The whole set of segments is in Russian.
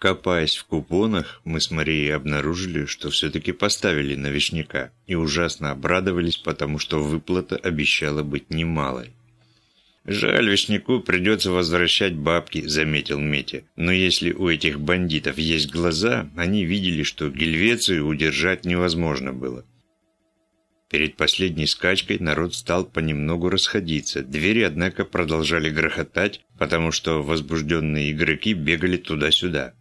Копаясь в купонах, мы с Марией обнаружили, что все-таки поставили на вишняка и ужасно обрадовались, потому что выплата обещала быть немалой. «Жаль, вишняку придется возвращать бабки», – заметил Метя. «Но если у этих бандитов есть глаза, они видели, что Гельвецию удержать невозможно было». Перед последней скачкой народ стал понемногу расходиться. Двери, однако, продолжали грохотать, потому что возбужденные игроки бегали туда-сюда.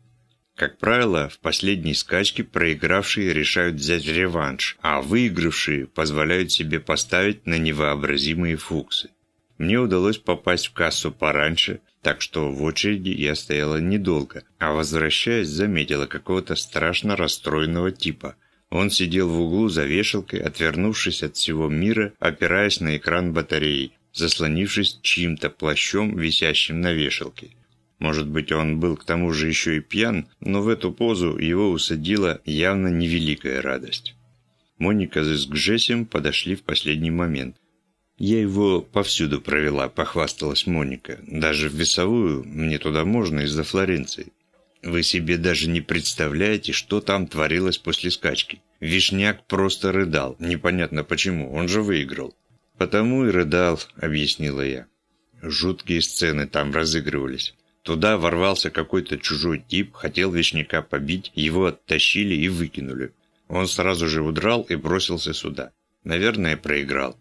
Как правило, в последней скачке проигравшие решают взять реванш, а выигравшие позволяют себе поставить на невообразимые фуксы. Мне удалось попасть в кассу пораньше, так что в очереди я стояла недолго, а возвращаясь заметила какого-то страшно расстроенного типа. Он сидел в углу за вешалкой, отвернувшись от всего мира, опираясь на экран батареи, заслонившись чьим-то плащом, висящим на вешалке. Может быть, он был к тому же еще и пьян, но в эту позу его усадила явно невеликая радость. Моника с Гжесем подошли в последний момент. «Я его повсюду провела», – похвасталась Моника. «Даже в весовую мне туда можно из-за Флоренции. Вы себе даже не представляете, что там творилось после скачки. Вишняк просто рыдал. Непонятно почему, он же выиграл». «Потому и рыдал», – объяснила я. Жуткие сцены там разыгрывались. Туда ворвался какой-то чужой тип, хотел Вишняка побить, его оттащили и выкинули. Он сразу же удрал и бросился сюда. Наверное, проиграл.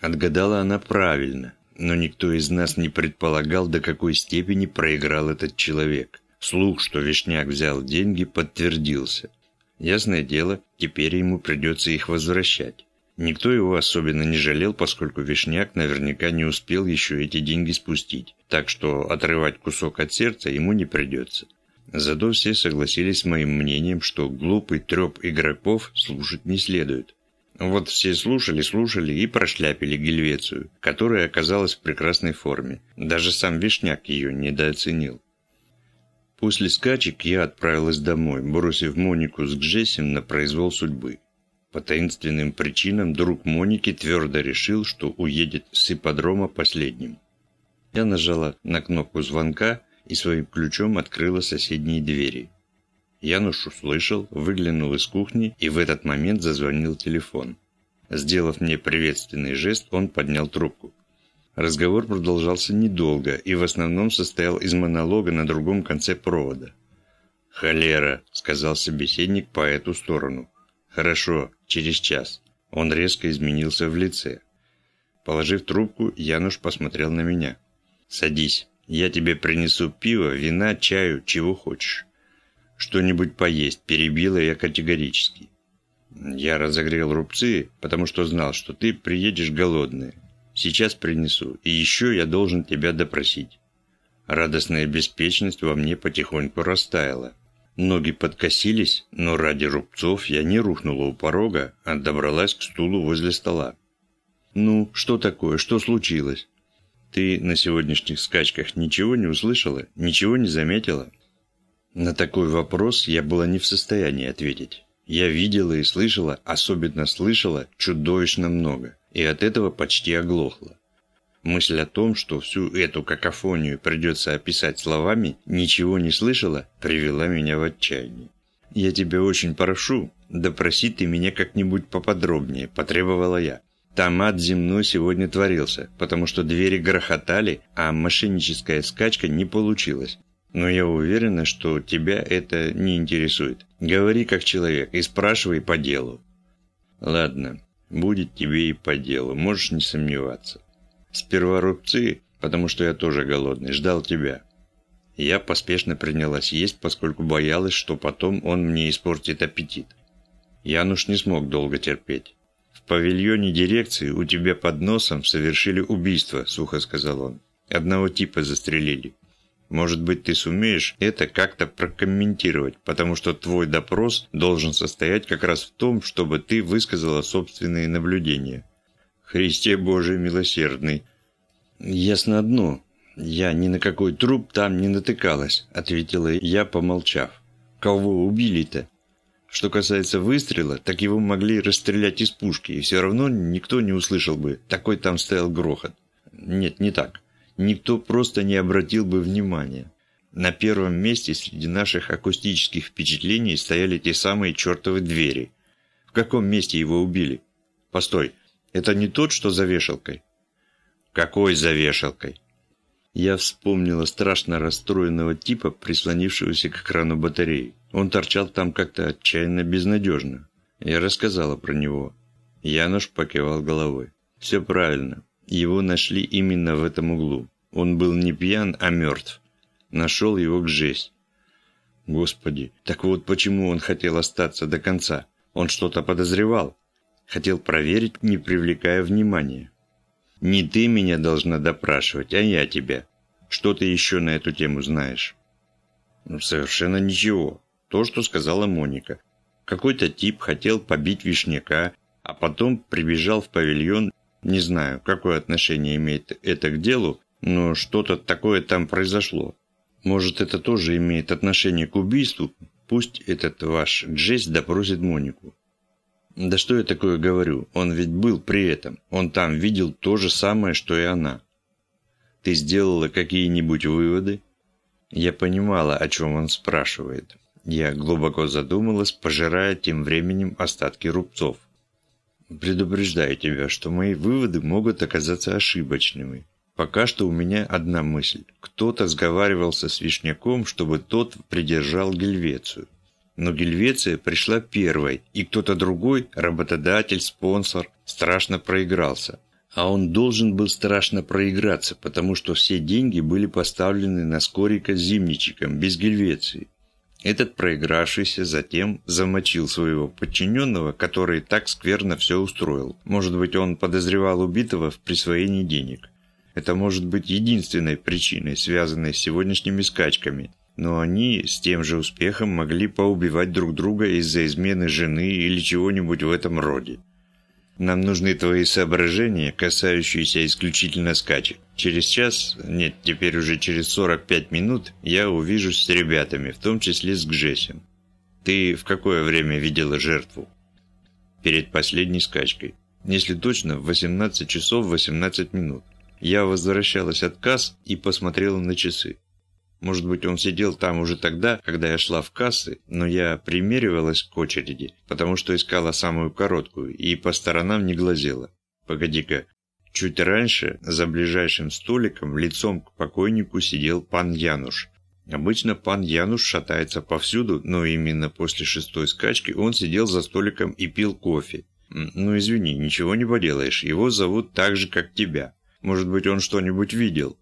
Отгадала она правильно, но никто из нас не предполагал, до какой степени проиграл этот человек. Слух, что Вишняк взял деньги, подтвердился. Ясное дело, теперь ему придется их возвращать. Никто его особенно не жалел, поскольку Вишняк наверняка не успел еще эти деньги спустить, так что отрывать кусок от сердца ему не придется. Зато все согласились с моим мнением, что глупый треп игроков слушать не следует. Вот все слушали, слушали и прошляпили Гельвецию, которая оказалась в прекрасной форме. Даже сам Вишняк ее недооценил. После скачек я отправилась домой, бросив Монику с Гжесем на произвол судьбы. По таинственным причинам друг Моники твердо решил, что уедет с ипподрома последним. Я нажала на кнопку звонка и своим ключом открыла соседние двери. Януш услышал, выглянул из кухни, и в этот момент зазвонил телефон. Сделав мне приветственный жест, он поднял трубку. Разговор продолжался недолго и в основном состоял из монолога на другом конце провода. «Холера», — сказал собеседник по эту сторону. «Хорошо, через час». Он резко изменился в лице. Положив трубку, Януш посмотрел на меня. «Садись. Я тебе принесу пиво, вина, чаю, чего хочешь». «Что-нибудь поесть», – перебила я категорически. «Я разогрел рубцы, потому что знал, что ты приедешь голодный. Сейчас принесу, и еще я должен тебя допросить». Радостная беспечность во мне потихоньку растаяла. Ноги подкосились, но ради рубцов я не рухнула у порога, а добралась к стулу возле стола. «Ну, что такое? Что случилось?» «Ты на сегодняшних скачках ничего не услышала? Ничего не заметила?» На такой вопрос я была не в состоянии ответить. Я видела и слышала, особенно слышала, чудовищно много, и от этого почти оглохла. Мысль о том, что всю эту какофонию придется описать словами, ничего не слышала, привела меня в отчаяние. «Я тебя очень прошу, допроси ты меня как-нибудь поподробнее», – потребовала я. Там ад земной сегодня творился, потому что двери грохотали, а мошенническая скачка не получилась. Но я уверена, что тебя это не интересует. Говори как человек и спрашивай по делу. Ладно, будет тебе и по делу, можешь не сомневаться. Сперва рубцы, потому что я тоже голодный, ждал тебя. Я поспешно принялась есть, поскольку боялась, что потом он мне испортит аппетит. Януш не смог долго терпеть. «В павильоне дирекции у тебя под носом совершили убийство», – сухо сказал он. «Одного типа застрелили. Может быть, ты сумеешь это как-то прокомментировать, потому что твой допрос должен состоять как раз в том, чтобы ты высказала собственные наблюдения». Христе Божий милосердный. Ясно одно, я ни на какой труп там не натыкалась, ответила я, помолчав. Кого убили-то? Что касается выстрела, так его могли расстрелять из пушки, и все равно никто не услышал бы, такой там стоял грохот. Нет, не так. Никто просто не обратил бы внимания. На первом месте среди наших акустических впечатлений стояли те самые чертовы двери. В каком месте его убили? Постой, это не тот, что за вешалкой? Какой за вешалкой? Я вспомнила страшно расстроенного типа, прислонившегося к экрану батареи. Он торчал там как-то отчаянно безнадежно. Я рассказала про него. Януш покивал головой. Все правильно. Его нашли именно в этом углу. Он был не пьян, а мертв. Нашел его к жесть. Господи, так вот почему он хотел остаться до конца. Он что-то подозревал. Хотел проверить, не привлекая внимания. Не ты меня должна допрашивать, а я тебя. Что ты еще на эту тему знаешь? Ну, совершенно ничего. То, что сказала Моника. Какой-то тип хотел побить Вишняка, а потом прибежал в павильон. Не знаю, какое отношение имеет это к делу, но что-то такое там произошло. Может, это тоже имеет отношение к убийству? Пусть этот ваш Джесс допросит Монику. Да что я такое говорю? Он ведь был при этом. Он там видел то же самое, что и она. Ты сделала какие-нибудь выводы? Я понимала, о чем он спрашивает. Я глубоко задумалась, пожирая тем временем остатки рубцов. Предупреждаю тебя, что мои выводы могут оказаться ошибочными. Пока что у меня одна мысль. Кто-то сговаривался с Вишняком, чтобы тот придержал Гельвецию. Но Гельвеция пришла первой, и кто-то другой, работодатель, спонсор, страшно проигрался. А он должен был страшно проиграться, потому что все деньги были поставлены на Скорика с Зимничиком, без Гельвеции. Этот проигравшийся затем замочил своего подчиненного, который так скверно все устроил. Может быть, он подозревал убитого в присвоении денег. Это может быть единственной причиной, связанной с сегодняшними скачками – но они с тем же успехом могли поубивать друг друга из-за измены жены или чего-нибудь в этом роде. Нам нужны твои соображения, касающиеся исключительно скачек. Через час, нет, теперь уже через 45 минут, я увижусь с ребятами, в том числе с Гжесем. Ты в какое время видела жертву? Перед последней скачкой. Если точно, в 18 часов 18 минут. Я возвращалась от касс и посмотрела на часы. Может быть, он сидел там уже тогда, когда я шла в кассы, но я примеривалась к очереди, потому что искала самую короткую и по сторонам не глазела. Погоди-ка. Чуть раньше, за ближайшим столиком, лицом к покойнику сидел пан Януш. Обычно пан Януш шатается повсюду, но именно после шестой скачки он сидел за столиком и пил кофе. Ну извини, ничего не поделаешь, его зовут так же, как тебя. Может быть, он что-нибудь видел.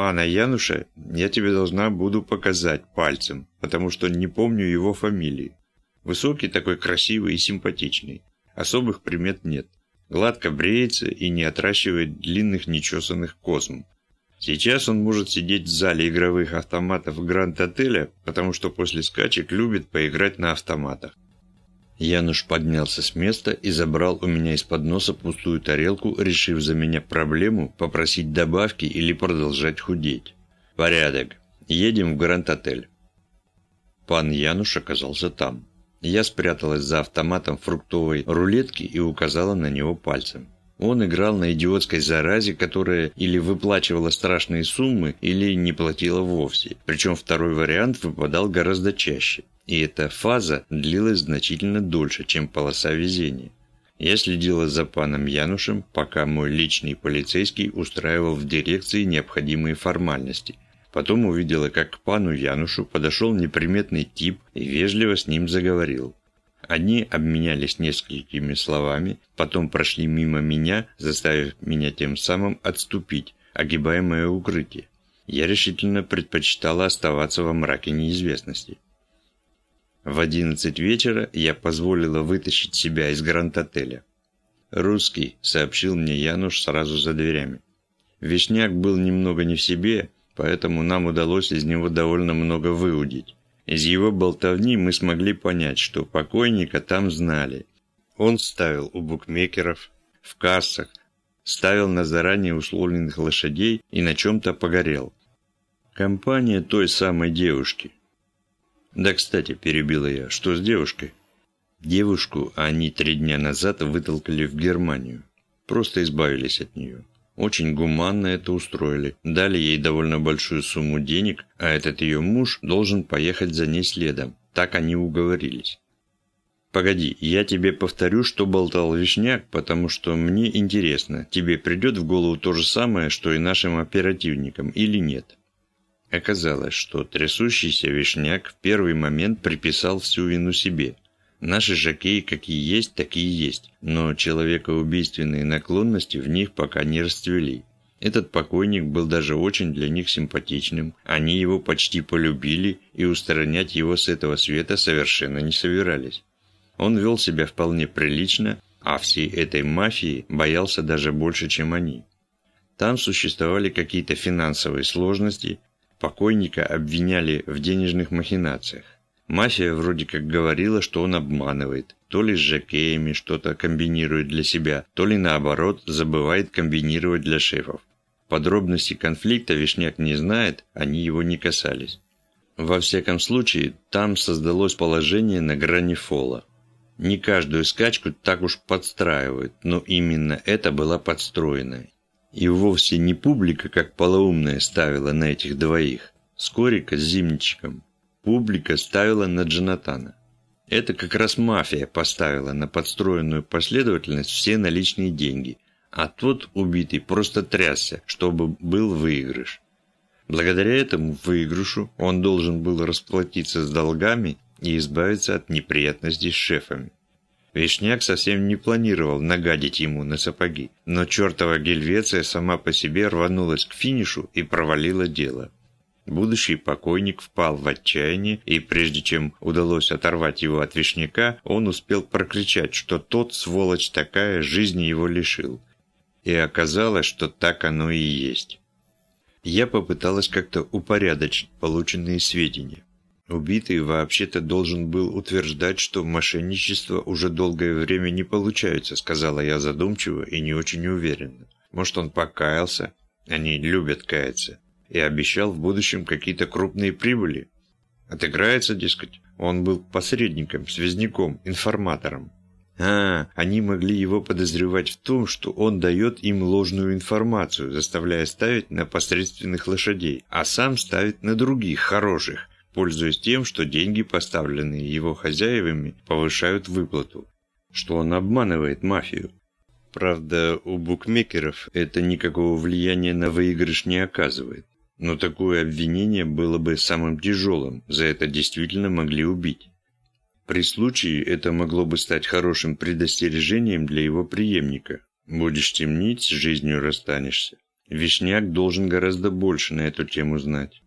Пана Януша я тебе должна буду показать пальцем, потому что не помню его фамилии. Высокий такой красивый и симпатичный. Особых примет нет. Гладко бреется и не отращивает длинных нечесанных косм. Сейчас он может сидеть в зале игровых автоматов Гранд-отеля, потому что после скачек любит поиграть на автоматах. Януш поднялся с места и забрал у меня из-под носа пустую тарелку, решив за меня проблему попросить добавки или продолжать худеть. «Порядок. Едем в Гранд-отель». Пан Януш оказался там. Я спряталась за автоматом фруктовой рулетки и указала на него пальцем. Он играл на идиотской заразе, которая или выплачивала страшные суммы, или не платила вовсе. Причем второй вариант выпадал гораздо чаще. И эта фаза длилась значительно дольше, чем полоса везения. Я следила за паном Янушем, пока мой личный полицейский устраивал в дирекции необходимые формальности. Потом увидела, как к пану Янушу подошел неприметный тип и вежливо с ним заговорил. Они обменялись несколькими словами, потом прошли мимо меня, заставив меня тем самым отступить, огибая мое укрытие. Я решительно предпочитала оставаться во мраке неизвестности. В одиннадцать вечера я позволила вытащить себя из гранд-отеля. «Русский», — сообщил мне Януш сразу за дверями. Вишняк был немного не в себе, поэтому нам удалось из него довольно много выудить. Из его болтовни мы смогли понять, что покойника там знали. Он ставил у букмекеров, в кассах, ставил на заранее условленных лошадей и на чем-то погорел. Компания той самой девушки. Да, кстати, перебила я, что с девушкой? Девушку они три дня назад вытолкали в Германию. Просто избавились от нее. Очень гуманно это устроили. Дали ей довольно большую сумму денег, а этот ее муж должен поехать за ней следом. Так они уговорились. Погоди, я тебе повторю, что болтал Вишняк, потому что мне интересно, тебе придет в голову то же самое, что и нашим оперативникам, или нет? Оказалось, что трясущийся Вишняк в первый момент приписал всю вину себе. Наши жакеи какие есть, такие есть, но человекоубийственные наклонности в них пока не расцвели. Этот покойник был даже очень для них симпатичным, они его почти полюбили и устранять его с этого света совершенно не собирались. Он вел себя вполне прилично, а всей этой мафии боялся даже больше, чем они. Там существовали какие-то финансовые сложности, покойника обвиняли в денежных махинациях. Мафия вроде как говорила, что он обманывает, то ли с жакеями что-то комбинирует для себя, то ли наоборот забывает комбинировать для шефов. Подробности конфликта Вишняк не знает, они его не касались. Во всяком случае, там создалось положение на грани фола. Не каждую скачку так уж подстраивают, но именно это была подстроена. И вовсе не публика, как полоумная, ставила на этих двоих. Скорика с Зимничком. Публика ставила на Джонатана. Это как раз мафия поставила на подстроенную последовательность все наличные деньги, а тот убитый просто трясся, чтобы был выигрыш. Благодаря этому выигрышу он должен был расплатиться с долгами и избавиться от неприятностей с шефами. Вишняк совсем не планировал нагадить ему на сапоги, но чертова Гельвеция сама по себе рванулась к финишу и провалила дело. Будущий покойник впал в отчаяние, и прежде чем удалось оторвать его от вишняка, он успел прокричать, что тот, сволочь такая, жизни его лишил. И оказалось, что так оно и есть. Я попыталась как-то упорядочить полученные сведения. Убитый вообще-то должен был утверждать, что мошенничество уже долгое время не получается, сказала я задумчиво и не очень уверенно. Может, он покаялся? Они любят каяться и обещал в будущем какие-то крупные прибыли. Отыграется, дескать, он был посредником, связняком, информатором. А, они могли его подозревать в том, что он дает им ложную информацию, заставляя ставить на посредственных лошадей, а сам ставит на других, хороших, пользуясь тем, что деньги, поставленные его хозяевами, повышают выплату, что он обманывает мафию. Правда, у букмекеров это никакого влияния на выигрыш не оказывает. Но такое обвинение было бы самым тяжелым, за это действительно могли убить. При случае это могло бы стать хорошим предостережением для его преемника. Будешь темнить, с жизнью расстанешься. Вишняк должен гораздо больше на эту тему знать.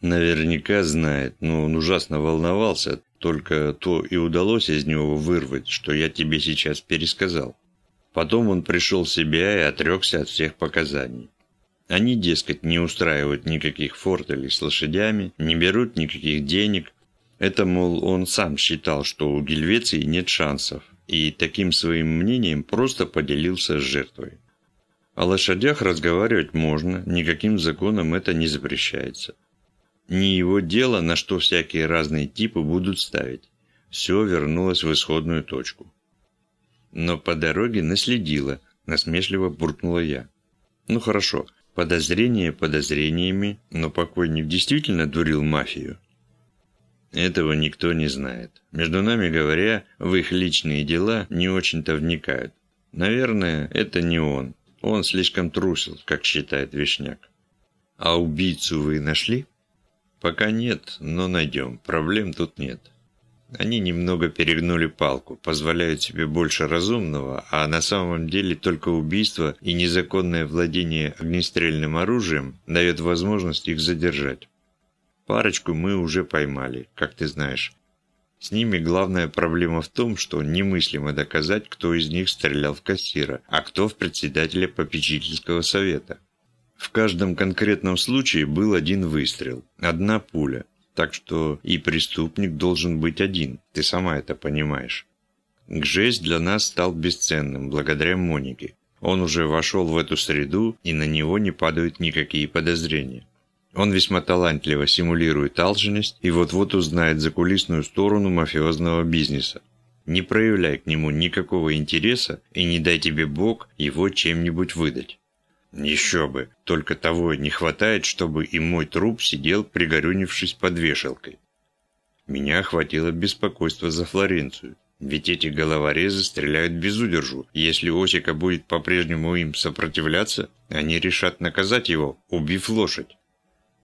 Наверняка знает, но он ужасно волновался, только то и удалось из него вырвать, что я тебе сейчас пересказал. Потом он пришел в себя и отрекся от всех показаний. Они, дескать, не устраивают никаких фортелей с лошадями, не берут никаких денег. Это, мол, он сам считал, что у Гельвеции нет шансов, и таким своим мнением просто поделился с жертвой. О лошадях разговаривать можно, никаким законом это не запрещается. Не его дело, на что всякие разные типы будут ставить. Все вернулось в исходную точку. Но по дороге наследила, насмешливо буркнула я. Ну хорошо, Подозрения подозрениями, но покойник действительно дурил мафию. Этого никто не знает. Между нами говоря, в их личные дела не очень-то вникают. Наверное, это не он. Он слишком трусил, как считает Вишняк. А убийцу вы нашли? Пока нет, но найдем. Проблем тут нет. Они немного перегнули палку, позволяют себе больше разумного, а на самом деле только убийство и незаконное владение огнестрельным оружием дает возможность их задержать. Парочку мы уже поймали, как ты знаешь. С ними главная проблема в том, что немыслимо доказать, кто из них стрелял в кассира, а кто в председателя попечительского совета. В каждом конкретном случае был один выстрел, одна пуля, так что и преступник должен быть один, ты сама это понимаешь. Гжесь для нас стал бесценным благодаря Монике. Он уже вошел в эту среду, и на него не падают никакие подозрения. Он весьма талантливо симулирует алчность и вот-вот узнает закулисную сторону мафиозного бизнеса. Не проявляй к нему никакого интереса и не дай тебе Бог его чем-нибудь выдать. Еще бы, только того не хватает, чтобы и мой труп сидел, пригорюнившись под вешалкой. Меня охватило беспокойство за Флоренцию. Ведь эти головорезы стреляют без удержу. Если Осика будет по-прежнему им сопротивляться, они решат наказать его, убив лошадь.